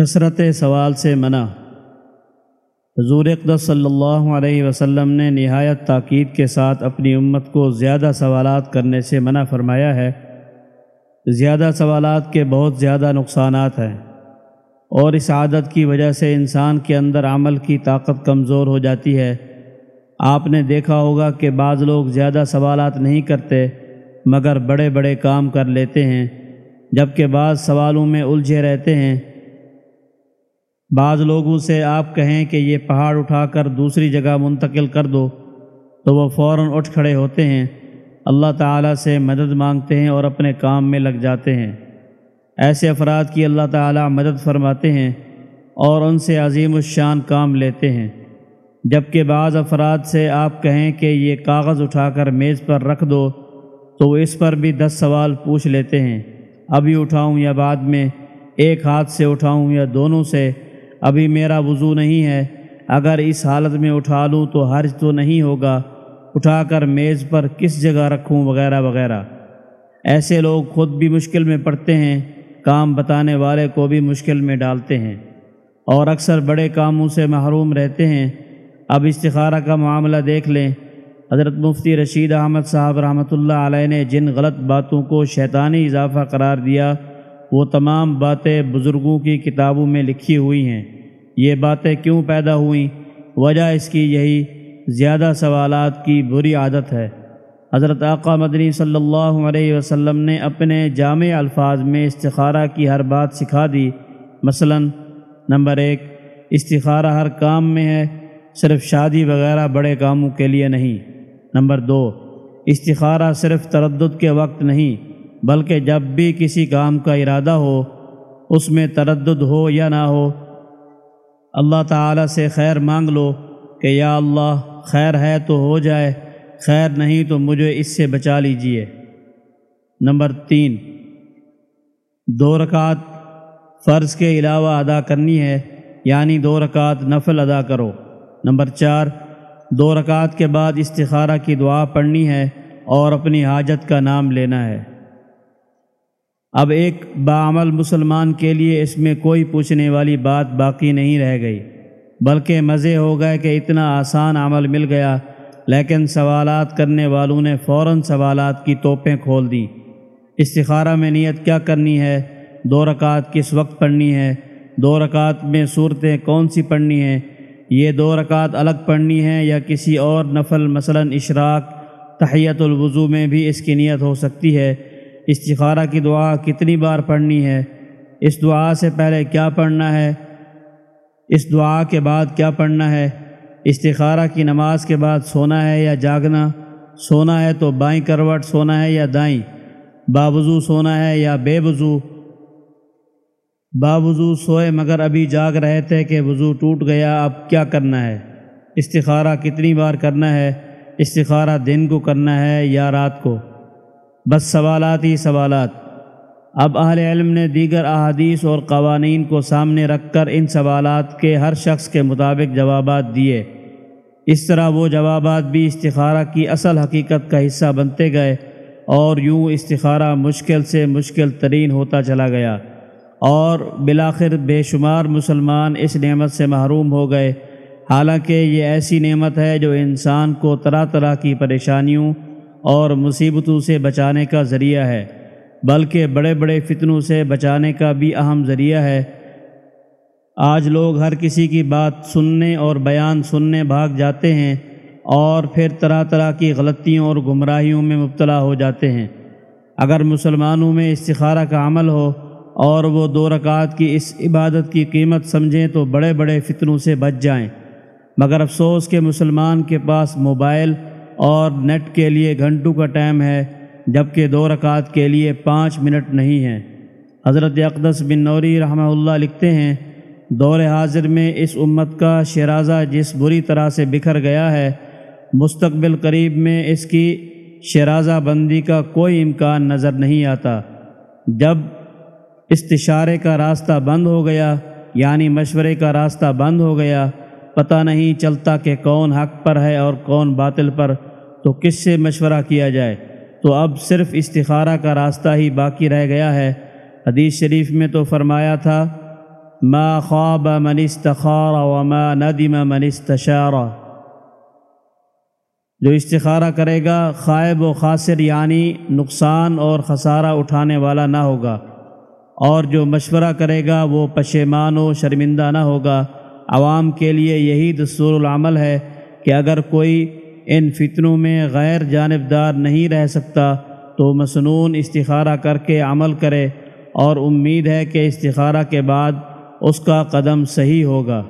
کثرت سوال سے منع۔ حضور اقدس صلی اللہ علیہ وسلم نے نہایت تاکید کے ساتھ اپنی امت کو زیادہ سوالات کرنے سے منع فرمایا ہے۔ زیادہ سوالات کے بہت زیادہ نقصانات ہیں اور اس عادت کی وجہ سے انسان کے اندر عمل کی طاقت کمزور ہو جاتی ہے۔ آپ نے دیکھا ہوگا کہ بعض لوگ زیادہ سوالات نہیں کرتے، مگر بڑے بڑے کام کر لیتے ہیں، جبکہ بعض سوالوں میں الجھے رہتے ہیں۔ بعض لوگوں سے آپ کہیں کہ یہ پہاڑ اٹھا کر دوسری جگہ منتقل کر دو، تو وہ فوراً اٹھ کھڑے ہوتے ہیں۔ اللہ تعالیٰ سے مدد مانگتے ہیں اور اپنے کام میں لگ جاتے ہیں۔ ایسے افراد کی اللہ تعالیٰ مدد فرماتے ہیں اور ان سے عظیم الشان کام لیتے ہیں۔ جبکہ بعض افراد سے آپ کہیں کہ یہ کاغذ اٹھا کر میز پر رکھ دو، تو وہ اس پر بھی دس سوال پوچھ لیتے ہیں۔ ابھی اٹھاؤں یا بعد میں، ایک ہاتھ سے اٹھاؤں یا دونوں سے ابھی میرا وضو نہیں ہے، اگر اس حالت میں اٹھا لوں تو حرج تو نہیں ہوگا۔ اٹھا کر میز پر کس جگہ رکھوں وغیرہ وغیرہ۔ ایسے لوگ خود بھی مشکل میں پڑتے ہیں، کام بتانے والے کو بھی مشکل میں ڈالتے ہیں۔ اور اکثر بڑے کاموں سے محروم رہتے ہیں۔ اب استخارہ کا معاملہ دیکھ لیں۔ حضرت مفتی رشید احمد صاحب رحمۃ اللہ علیہ نے جن غلط باتوں کو شیطانی اضافہ قرار دیا وہ تمام باتیں بزرگوں کی کتابوں میں لکھی ہوئی ہیں۔ یہ باتیں کیوں پیدا ہوئیں؟ وجہ اس کی یہی زیادہ سوالات کی بری عادت ہے۔ حضرت آقا مدنی صلی اللہ علیہ وسلم نے اپنے جامع الفاظ میں استخارہ کی ہر بات سکھا دی۔ مثلا، نمبر ایک، استخارہ ہر کام میں ہے، صرف شادی وغیرہ بڑے کاموں کے لیے نہیں۔ نمبر دو، استخارہ صرف تردد کے وقت نہیں۔ بلکہ جب بھی کسی کام کا ارادہ ہو، اس میں تردد ہو یا نہ ہو، اللہ تعالیٰ سے خیر مانگ لو کہ یا اللہ، خیر ہے تو ہو جائے، خیر نہیں تو مجھے اس سے بچا لیجیے۔ نمبر تین، دو رکعت فرض کے علاوہ ادا کرنی ہے یعنی دو رکعت نفل ادا کرو۔ نمبر چار، دو رکعت کے بعد استخارہ کی دعا پڑھنی ہے اور اپنی حاجت کا نام لینا ہے۔ اب ایک بعمل مسلمان کے لیے اس میں کوئی پوچھنے والی بات باقی نہیں رہ گئی۔ بلکہ مزے ہو گئے کہ اتنا آسان عمل مل گیا، لیکن سوالات کرنے والوں نے فوراً سوالات کی توپیں کھول دیں۔ استخارہ میں نیت کیا کرنی ہے؟ دو رکعت کس وقت پڑھنی ہے؟ دو رکعت میں صورتیں کون سی پڑھنی ہیں؟ یہ دو رکعت الگ پڑھنی ہے یا کسی اور نفل؟ مثلا اشراق تحیت الوضو میں بھی اس کی نیت ہو سکتی ہے۔ استخارہ کی دعا کتنی بار پڑھنی ہے؟ اس دعا سے پہلے کیا پڑھنا ہے؟ اس دعا کے بعد کیا پڑھنا ہے؟ استخارہ کی نماز کے بعد سونا ہے یا جاگنا؟ سونا ہے تو بائیں کروٹ سونا ہے یا دائیں؟ باوضو سونا ہے یا بے وضو؟ باوضو سوئے مگر ابھی جاگ رہے تھے کہ وضو ٹوٹ گیا، اب کیا کرنا ہے؟ استخارہ کتنی بار کرنا ہے؟ استخارہ دن کو کرنا ہے یا رات کو؟ بس سوالات ہی سوالات۔ اب اہل علم نے دیگر احادیث اور قوانین کو سامنے رکھ کر ان سوالات کے ہر شخص کے مطابق جوابات دیے۔ اس طرح وہ جوابات بھی استخارہ کی اصل حقیقت کا حصہ بنتے گئے اور یوں استخارہ مشکل سے مشکل ترین ہوتا چلا گیا۔ اور بلاخر بے شمار مسلمان اس نعمت سے محروم ہو گئے۔ حالانکہ یہ ایسی نعمت ہے جو انسان کو طرح طرح کی پریشانیوں اور مصیبتوں سے بچانے کا ذریعہ ہے، بلکہ بڑے بڑے فتنوں سے بچانے کا بھی اہم ذریعہ ہے۔ آج لوگ ہر کسی کی بات سننے اور بیان سننے بھاگ جاتے ہیں اور پھر طرح طرح کی غلطیوں اور گمراہیوں میں مبتلا ہو جاتے ہیں۔ اگر مسلمانوں میں استخارہ کا عمل ہو اور وہ دو رکعت کی اس عبادت کی قیمت سمجھیں تو بڑے بڑے فتنوں سے بچ جائیں۔ مگر افسوس کہ مسلمان کے پاس موبائل اور نیٹ کے لیے گھنٹوں کا ٹائم ہے، جبکہ دو رکعت کے لیے پانچ منٹ نہیں ہیں۔ حضرت اقدس بن نوری رحمہ اللہ لکھتے ہیں، دور حاضر میں اس امت کا شرازہ جس بری طرح سے بکھر گیا ہے، مستقبل قریب میں اس کی شرازہ بندی کا کوئی امکان نظر نہیں آتا۔ جب استشارے کا راستہ بند ہو گیا یعنی مشورے کا راستہ بند ہو گیا، پتہ نہیں چلتا کہ کون حق پر ہے اور کون باطل پر۔ تو کس سے مشورہ کیا جائے؟ تو اب صرف استخارہ کا راستہ ہی باقی رہ گیا ہے۔ حدیث شریف میں تو فرمایا تھا، ما خواب من استخار وما ندم من استشار جو استخارہ کرے گا، خائب و خاصر یعنی نقصان اور خسارہ اٹھانے والا نہ ہوگا۔ اور جو مشورہ کرے گا، وہ پشیمان و شرمندہ نہ ہوگا۔ عوام کے لیے یہی دستور العمل ہے کہ اگر کوئی ان فتنوں میں غیر جانبدار نہیں رہ سکتا تو مسنون استخارہ کر کے عمل کرے اور امید ہے کہ استخارہ کے بعد اس کا قدم صحیح ہوگا۔